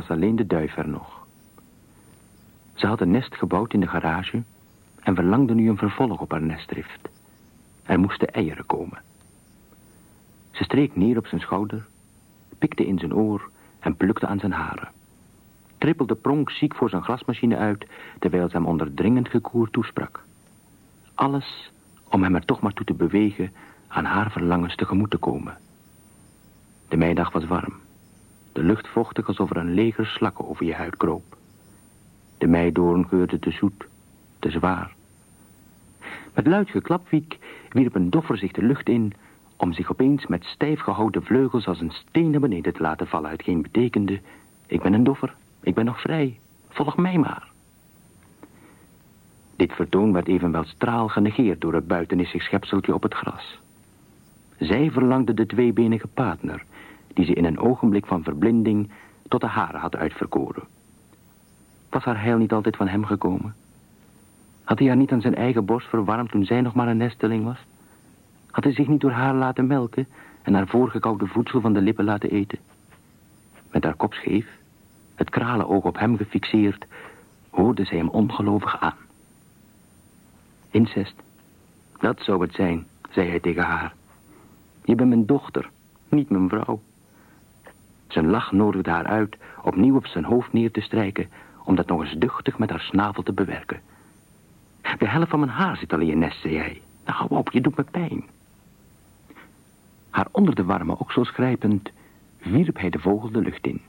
was alleen de duif er nog. Ze had een nest gebouwd in de garage en verlangde nu een vervolg op haar nestdrift. Er moesten eieren komen. Ze streek neer op zijn schouder, pikte in zijn oor en plukte aan zijn haren. Trippelde pronk ziek voor zijn glasmachine uit, terwijl ze hem onder dringend gekoer toesprak. Alles om hem er toch maar toe te bewegen aan haar verlangens tegemoet te komen. De meidag was warm. De lucht vochtig alsof er een leger slakken over je huid kroop. De meidoorn geurde te zoet, te zwaar. Met luid geklapwiek wierp een doffer zich de lucht in... om zich opeens met stijf gehouden vleugels als een steen naar beneden te laten vallen... hetgeen betekende, ik ben een doffer, ik ben nog vrij, volg mij maar. Dit vertoon werd evenwel straal genegeerd door het buitenissig schepseltje op het gras. Zij verlangde de tweebenige partner, die ze in een ogenblik van verblinding tot de haren had uitverkoren. Was haar heil niet altijd van hem gekomen? Had hij haar niet aan zijn eigen borst verwarmd toen zij nog maar een nesteling was? Had hij zich niet door haar laten melken en haar voorgekoude voedsel van de lippen laten eten? Met haar kop scheef, het kralenoog op hem gefixeerd, hoorde zij hem ongelovig aan. Incest, dat zou het zijn, zei hij tegen haar. Je bent mijn dochter, niet mijn vrouw. Zijn lach nodigde haar uit opnieuw op zijn hoofd neer te strijken... om dat nog eens duchtig met haar snavel te bewerken. De helft van mijn haar zit al in je nest, zei hij. Nou, hou op, je doet me pijn. Haar onder de warme oksels grijpend, wierp hij de vogel de lucht in.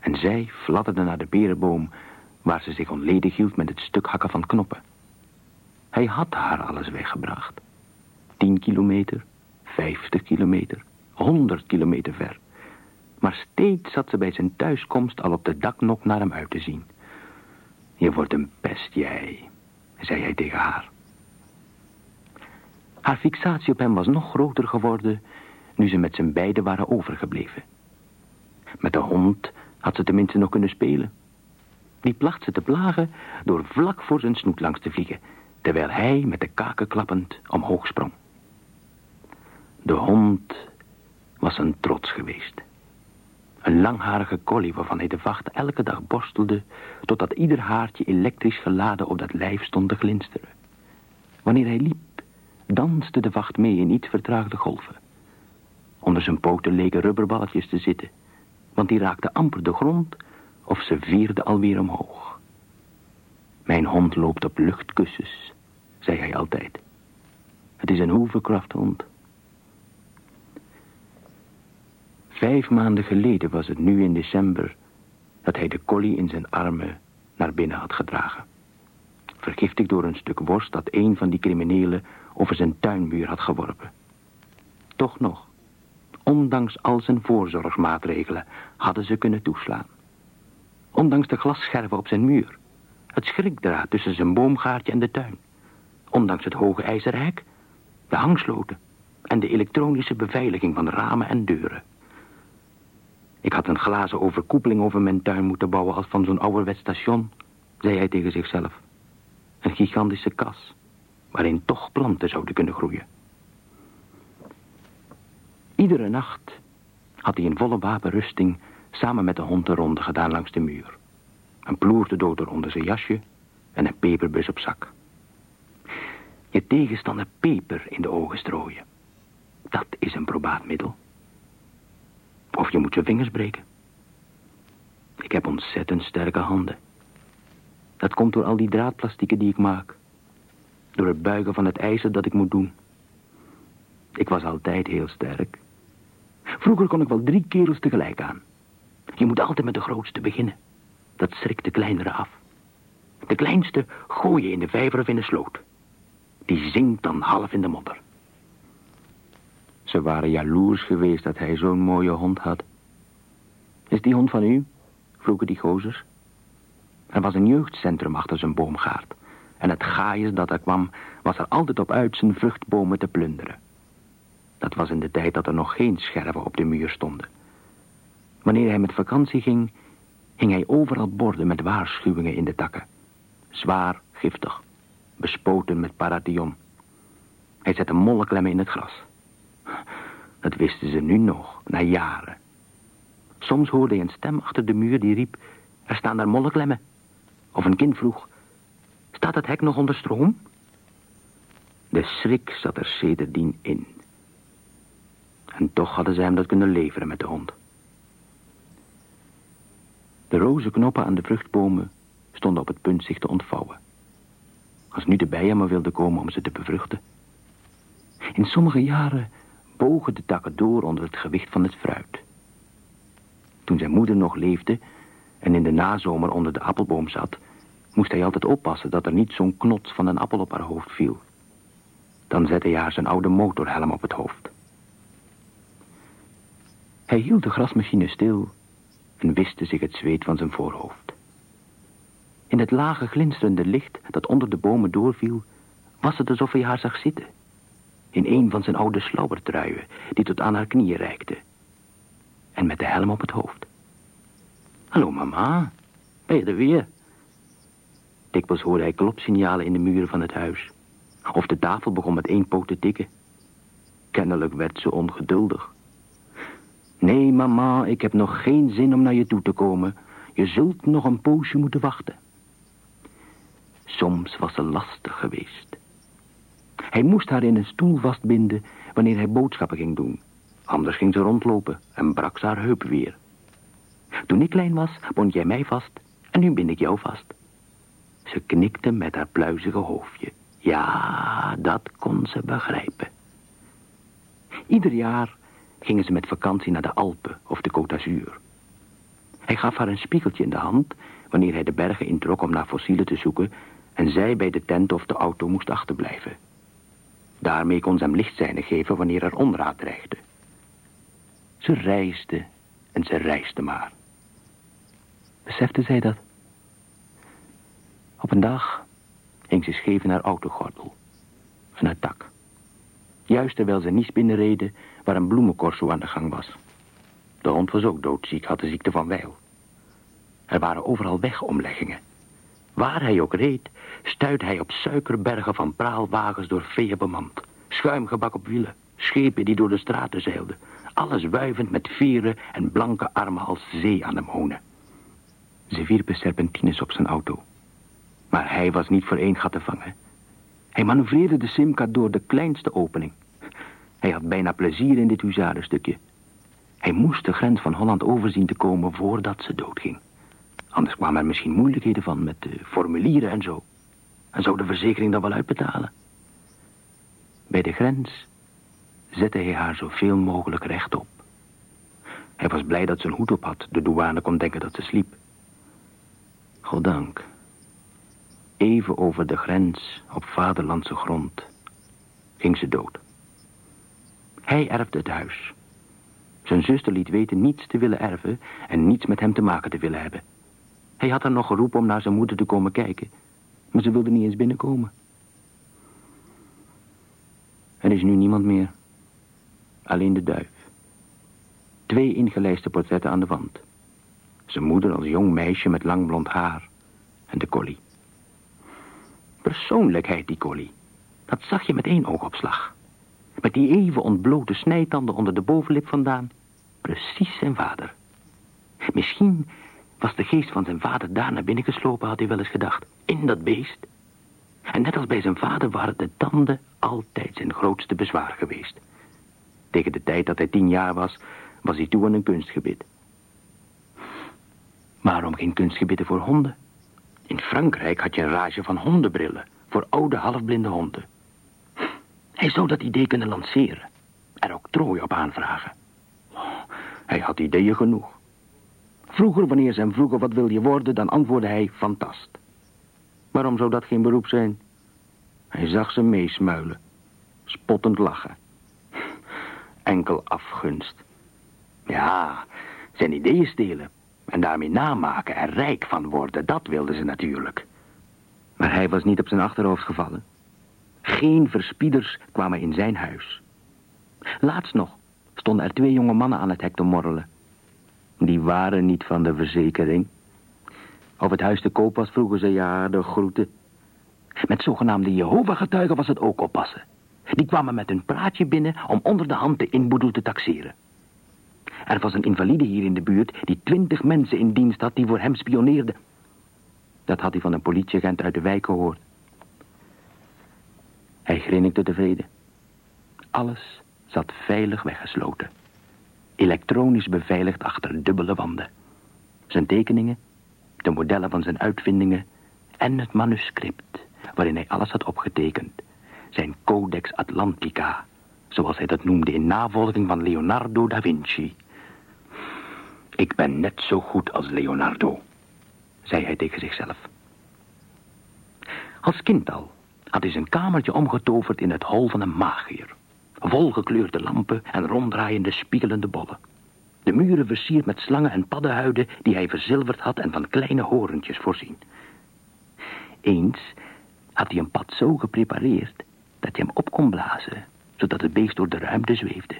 En zij fladderde naar de berenboom, waar ze zich onledig hield met het stuk hakken van knoppen. Hij had haar alles weggebracht. Tien kilometer, vijftig kilometer, honderd kilometer ver. Maar steeds zat ze bij zijn thuiskomst al op de daknok naar hem uit te zien. Je wordt een pest, jij, zei hij tegen haar. Haar fixatie op hem was nog groter geworden... nu ze met zijn beiden waren overgebleven. Met de hond had ze tenminste nog kunnen spelen. Die placht ze te plagen door vlak voor zijn snoet langs te vliegen... terwijl hij met de kaken klappend omhoog sprong. De hond was een trots geweest... Een langharige collie waarvan hij de vacht elke dag borstelde... totdat ieder haartje elektrisch geladen op dat lijf stond te glinsteren. Wanneer hij liep, danste de vacht mee in iets vertraagde golven. Onder zijn poten leken rubberballetjes te zitten... want die raakten amper de grond of ze vierden alweer omhoog. Mijn hond loopt op luchtkussens, zei hij altijd. Het is een Hoovercraft-hond... Vijf maanden geleden was het nu in december dat hij de collie in zijn armen naar binnen had gedragen. Vergiftigd door een stuk worst dat een van die criminelen over zijn tuinmuur had geworpen. Toch nog, ondanks al zijn voorzorgsmaatregelen, hadden ze kunnen toeslaan. Ondanks de glasscherven op zijn muur, het schrikdraad tussen zijn boomgaartje en de tuin. Ondanks het hoge ijzerhek, de hangsloten en de elektronische beveiliging van ramen en deuren. Ik had een glazen overkoepeling over mijn tuin moeten bouwen als van zo'n ouderwets station, zei hij tegen zichzelf. Een gigantische kas, waarin toch planten zouden kunnen groeien. Iedere nacht had hij in volle wapenrusting samen met de hond de ronde gedaan langs de muur. Een ploer dood onder zijn jasje en een peperbus op zak. Je tegenstander peper in de ogen strooien. Dat is een probaat middel. Of je moet je vingers breken. Ik heb ontzettend sterke handen. Dat komt door al die draadplastieken die ik maak. Door het buigen van het ijzer dat ik moet doen. Ik was altijd heel sterk. Vroeger kon ik wel drie kerels tegelijk aan. Je moet altijd met de grootste beginnen. Dat schrikt de kleinere af. De kleinste gooi je in de vijver of in de sloot. Die zinkt dan half in de modder. Ze waren jaloers geweest dat hij zo'n mooie hond had. Is die hond van u? vroegen die gozers. Er was een jeugdcentrum achter zijn boomgaard. En het gaaiers dat er kwam, was er altijd op uit zijn vruchtbomen te plunderen. Dat was in de tijd dat er nog geen scherven op de muur stonden. Wanneer hij met vakantie ging, hing hij overal borden met waarschuwingen in de takken. Zwaar, giftig, bespoten met paration. Hij zette molleklemmen in het gras. Dat wisten ze nu nog, na jaren. Soms hoorde hij een stem achter de muur die riep... Er staan daar molleklemmen. Of een kind vroeg... Staat het hek nog onder stroom? De schrik zat er sedertdien in. En toch hadden ze hem dat kunnen leveren met de hond. De rozenknoppen aan de vruchtbomen stonden op het punt zich te ontvouwen. Als nu de bijen maar wilden komen om ze te bevruchten. In sommige jaren bogen de takken door onder het gewicht van het fruit. Toen zijn moeder nog leefde en in de nazomer onder de appelboom zat... moest hij altijd oppassen dat er niet zo'n knots van een appel op haar hoofd viel. Dan zette hij haar zijn oude motorhelm op het hoofd. Hij hield de grasmachine stil en wiste zich het zweet van zijn voorhoofd. In het lage glinsterende licht dat onder de bomen doorviel... was het alsof hij haar zag zitten. In een van zijn oude slauwertruien die tot aan haar knieën reikte. En met de helm op het hoofd. Hallo mama, ben je er weer? Dikwijls hoorde hij klopsignalen in de muren van het huis. Of de tafel begon met één poot te tikken. Kennelijk werd ze ongeduldig. Nee, mama, ik heb nog geen zin om naar je toe te komen. Je zult nog een poosje moeten wachten. Soms was ze lastig geweest. Hij moest haar in een stoel vastbinden wanneer hij boodschappen ging doen. Anders ging ze rondlopen en brak ze haar heup weer. Toen ik klein was, bond jij mij vast en nu bind ik jou vast. Ze knikte met haar pluizige hoofdje. Ja, dat kon ze begrijpen. Ieder jaar gingen ze met vakantie naar de Alpen of de Côte d'Azur. Hij gaf haar een spiegeltje in de hand wanneer hij de bergen introk om naar fossielen te zoeken en zij bij de tent of de auto moest achterblijven. Daarmee kon ze hem lichtzijnen geven wanneer er onraad dreigde. Ze reisde en ze reisde maar. Besefte zij dat? Op een dag hing ze scheef in haar autogordel en haar tak. Juist terwijl ze niet binnenreden waar een bloemencorso aan de gang was. De hond was ook doodziek, had de ziekte van Weil. Er waren overal wegomleggingen. Waar hij ook reed, stuitte hij op suikerbergen van praalwagens door veeën bemand. Schuimgebak op wielen, schepen die door de straten zeilden. Alles wuivend met vieren en blanke armen als zeeanemonen. Ze wierpen serpentines op zijn auto. Maar hij was niet voor één gat te vangen. Hij manoeuvreerde de Simca door de kleinste opening. Hij had bijna plezier in dit huzarenstukje. Hij moest de grens van Holland overzien te komen voordat ze doodging. Anders kwamen er misschien moeilijkheden van met de formulieren en zo. En zou de verzekering dan wel uitbetalen? Bij de grens zette hij haar zoveel mogelijk rechtop. Hij was blij dat ze een hoed op had. De douane kon denken dat ze sliep. Goddank. Even over de grens, op vaderlandse grond, ging ze dood. Hij erfde het huis. Zijn zuster liet weten niets te willen erven en niets met hem te maken te willen hebben. Hij had haar nog geroepen om naar zijn moeder te komen kijken, maar ze wilde niet eens binnenkomen. Er is nu niemand meer. Alleen de duif. Twee ingelijste portretten aan de wand. Zijn moeder als jong meisje met lang blond haar. En de collie. Persoonlijkheid, die collie. Dat zag je met één oogopslag. Met die even ontblote snijtanden onder de bovenlip vandaan. Precies zijn vader. Misschien was de geest van zijn vader daar naar binnen geslopen, had hij wel eens gedacht. In dat beest. En net als bij zijn vader waren de tanden altijd zijn grootste bezwaar geweest. Tegen de tijd dat hij tien jaar was, was hij toe aan een kunstgebit. Waarom geen kunstgebitten voor honden? In Frankrijk had je een rage van hondenbrillen voor oude halfblinde honden. Hij zou dat idee kunnen lanceren. Er ook trooi op aanvragen. Hij had ideeën genoeg. Vroeger, wanneer ze hem vroegen wat wil je worden, dan antwoordde hij fantast. Waarom zou dat geen beroep zijn? Hij zag ze meesmuilen, spottend lachen. Enkel afgunst. Ja, zijn ideeën stelen en daarmee namaken en rijk van worden, dat wilden ze natuurlijk. Maar hij was niet op zijn achterhoofd gevallen. Geen verspieders kwamen in zijn huis. Laatst nog stonden er twee jonge mannen aan het hek te morrelen. Die waren niet van de verzekering. Of het huis te koop was, vroegen ze ja, de groeten. Met zogenaamde Jehovah-getuigen was het ook oppassen. Die kwamen met een praatje binnen om onder de hand de inboedel te taxeren. Er was een invalide hier in de buurt die twintig mensen in dienst had die voor hem spioneerden. Dat had hij van een politieagent uit de wijk gehoord. Hij grinnikte tevreden. Alles zat veilig weggesloten. Elektronisch beveiligd achter dubbele wanden. Zijn tekeningen, de modellen van zijn uitvindingen en het manuscript waarin hij alles had opgetekend. Zijn Codex Atlantica, zoals hij dat noemde in navolging van Leonardo da Vinci. Ik ben net zo goed als Leonardo, zei hij tegen zichzelf. Als kind al had hij zijn kamertje omgetoverd in het hol van een magier. Volgekleurde lampen en ronddraaiende spiegelende bollen. De muren versierd met slangen en paddenhuiden die hij verzilverd had en van kleine horentjes voorzien. Eens had hij een pad zo geprepareerd dat hij hem op kon blazen, zodat het beest door de ruimte zweefde.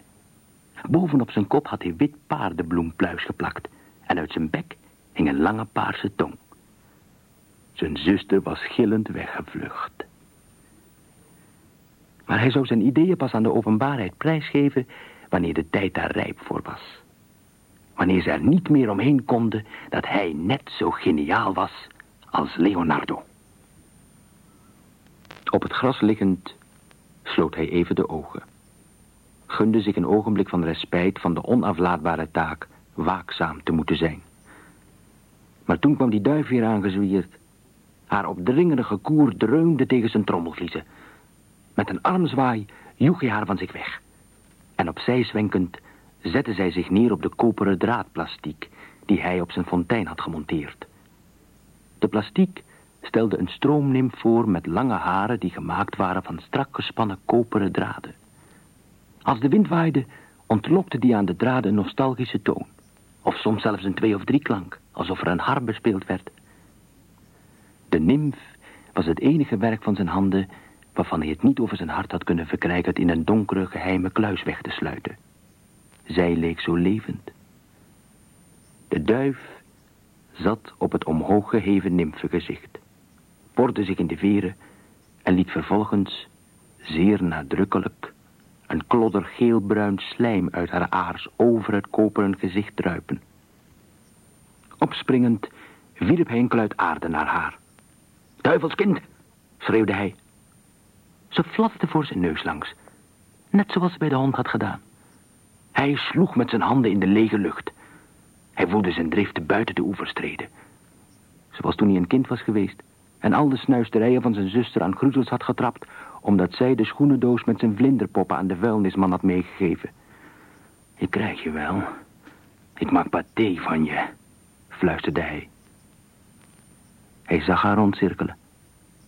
Bovenop zijn kop had hij wit paardenbloempluis geplakt en uit zijn bek hing een lange paarse tong. Zijn zuster was gillend weggevlucht. Maar hij zou zijn ideeën pas aan de openbaarheid prijsgeven wanneer de tijd daar rijp voor was. Wanneer ze er niet meer omheen konden dat hij net zo geniaal was als Leonardo. Op het gras liggend sloot hij even de ogen. Gunde zich een ogenblik van respijt van de onaflaatbare taak waakzaam te moeten zijn. Maar toen kwam die duif weer aangezwierd. Haar opdringerige koer dreunde tegen zijn trommelvliezen. Met een armzwaai joeg hij haar van zich weg. En opzij zwenkend zette zij zich neer op de koperen draadplastiek die hij op zijn fontein had gemonteerd. De plastiek stelde een stroomnimf voor met lange haren die gemaakt waren van strak gespannen koperen draden. Als de wind waaide, ontlokte die aan de draden een nostalgische toon. Of soms zelfs een twee- of drie klank, alsof er een harp bespeeld werd. De nimf was het enige werk van zijn handen waarvan hij het niet over zijn hart had kunnen verkrijgen het in een donkere geheime kluis weg te sluiten. Zij leek zo levend. De duif zat op het omhoog geheven nymfengezicht, porde zich in de veren en liet vervolgens zeer nadrukkelijk een klodder geelbruin slijm uit haar aars over het koperen gezicht druipen. Opspringend wierp hij een kluit aarde naar haar. Duivelskind, schreeuwde hij. Ze fladderde voor zijn neus langs, net zoals ze bij de hond had gedaan. Hij sloeg met zijn handen in de lege lucht. Hij voelde zijn driften buiten de oevers treden. Zoals toen hij een kind was geweest en al de snuisterijen van zijn zuster aan groezels had getrapt, omdat zij de schoenendoos met zijn vlinderpoppen aan de vuilnisman had meegegeven. Ik krijg je wel. Ik maak paté van je, fluisterde hij. Hij zag haar rondcirkelen,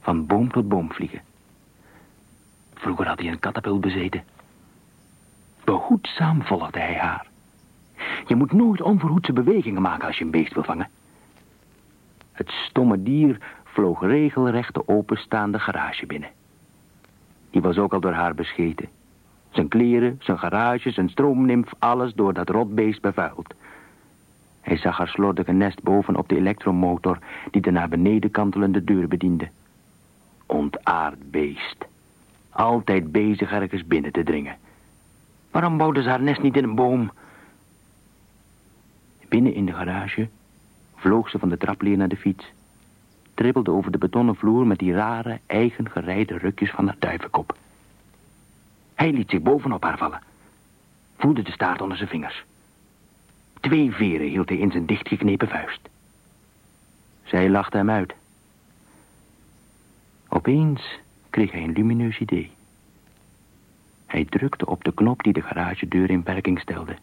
van boom tot boom vliegen. Vroeger had hij een katapult bezeten. Behoedzaam volgde hij haar. Je moet nooit onverhoedse bewegingen maken als je een beest wil vangen. Het stomme dier vloog regelrecht de openstaande garage binnen. Die was ook al door haar bescheten. Zijn kleren, zijn garage, zijn stroomnimf, alles door dat rotbeest bevuild. Hij zag haar slordige nest boven op de elektromotor die de naar beneden kantelende deur bediende. Ontaard beest. Altijd bezig ergens binnen te dringen. Waarom bouwde ze haar nest niet in een boom? Binnen in de garage vloog ze van de trapleer naar de fiets. Trippelde over de betonnen vloer met die rare, eigen gerijde rukjes van haar duivenkop. Hij liet zich bovenop haar vallen. Voelde de staart onder zijn vingers. Twee veren hield hij in zijn dichtgeknepen vuist. Zij lachte hem uit. Opeens kreeg hij een lumineus idee. Hij drukte op de knop die de garagedeur in werking stelde.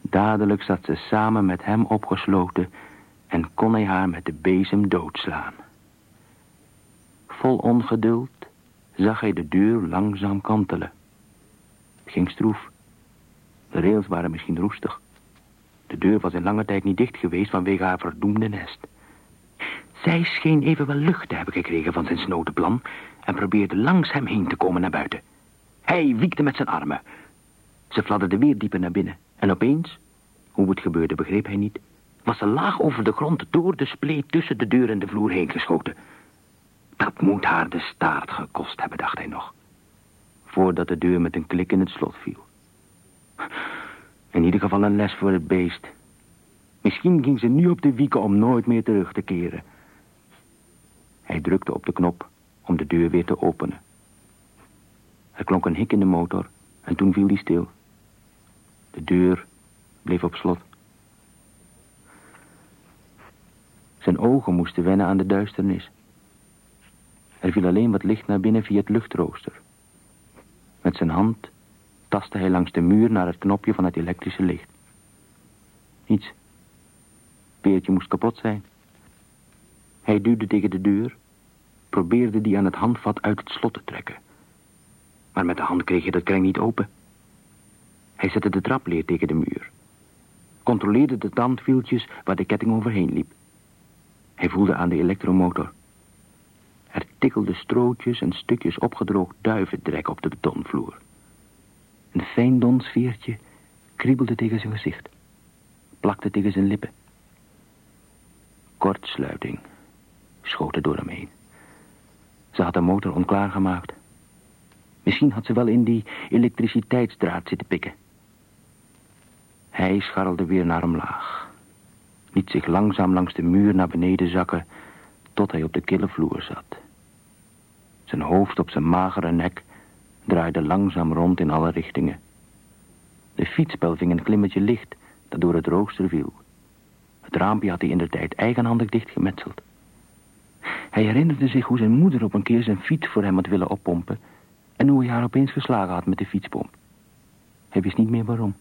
Dadelijk zat ze samen met hem opgesloten en kon hij haar met de bezem doodslaan. Vol ongeduld zag hij de deur langzaam kantelen. Het ging stroef. De rails waren misschien roestig. De deur was in lange tijd niet dicht geweest vanwege haar verdoemde nest. Zij scheen evenwel lucht te hebben gekregen van zijn snotenplan en probeerde langs hem heen te komen naar buiten. Hij wiekte met zijn armen. Ze fladderde weer dieper naar binnen. En opeens, hoe het gebeurde begreep hij niet... was ze laag over de grond door de spleet tussen de deur en de vloer heen geschoten. Dat moet haar de staart gekost hebben, dacht hij nog. Voordat de deur met een klik in het slot viel. In ieder geval een les voor het beest. Misschien ging ze nu op de wieken om nooit meer terug te keren. Hij drukte op de knop om de deur weer te openen. Er klonk een hik in de motor en toen viel die stil. De deur bleef op slot. Zijn ogen moesten wennen aan de duisternis. Er viel alleen wat licht naar binnen via het luchtrooster. Met zijn hand tastte hij langs de muur naar het knopje van het elektrische licht. Niets. Peertje moest kapot zijn. Hij duwde tegen de deur, probeerde die aan het handvat uit het slot te trekken. Maar met de hand kreeg je dat kring niet open. Hij zette de trapleer tegen de muur. Controleerde de tandwieltjes waar de ketting overheen liep. Hij voelde aan de elektromotor. Er tikkelden strootjes en stukjes opgedroogd duivendrek op de betonvloer. Een fijn donsveertje kriebelde tegen zijn gezicht. Plakte tegen zijn lippen. Kortsluiting schoten door hem heen. Ze had de motor onklaar gemaakt. Misschien had ze wel in die elektriciteitsdraad zitten pikken. Hij scharrelde weer naar omlaag. Liet zich langzaam langs de muur naar beneden zakken... tot hij op de kille vloer zat. Zijn hoofd op zijn magere nek draaide langzaam rond in alle richtingen. De fietsbel ving een klimmetje licht dat door het rooster viel. Het raampje had hij in de tijd eigenhandig dichtgemetseld. Hij herinnerde zich hoe zijn moeder op een keer zijn fiets voor hem had willen oppompen... en hoe hij haar opeens geslagen had met de fietspomp. Hij wist niet meer waarom.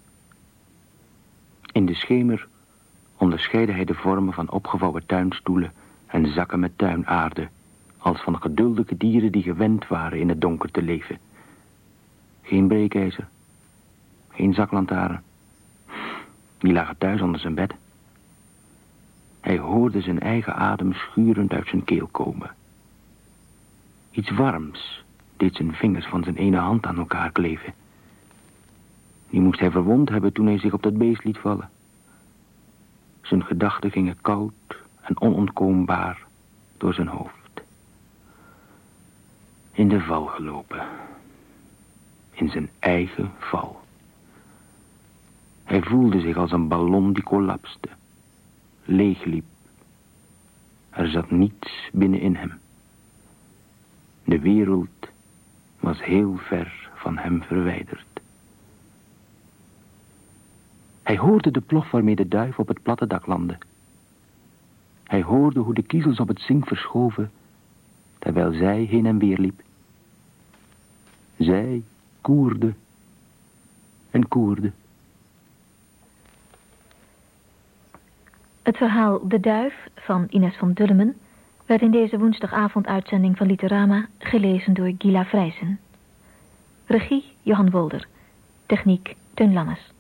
In de schemer onderscheidde hij de vormen van opgevouwen tuinstoelen... en zakken met tuinaarde... als van geduldige dieren die gewend waren in het donker te leven. Geen breekijzer. Geen zaklantaarn. Die lagen thuis onder zijn bed. Hij hoorde zijn eigen adem schurend uit zijn keel komen. Iets warms deed zijn vingers van zijn ene hand aan elkaar kleven. Die moest hij verwond hebben toen hij zich op dat beest liet vallen. Zijn gedachten gingen koud en onontkoombaar door zijn hoofd. In de val gelopen. In zijn eigen val. Hij voelde zich als een ballon die collapste leegliep. Er zat niets binnenin hem. De wereld was heel ver van hem verwijderd. Hij hoorde de plof waarmee de duif op het platte dak landde. Hij hoorde hoe de kiezels op het zink verschoven, terwijl zij heen en weer liep. Zij koerde en koerde. Het verhaal De Duif van Ines van Dullemen werd in deze woensdagavond uitzending van Literama gelezen door Gila Vrijsen. Regie Johan Wolder. Techniek Teun Lammes.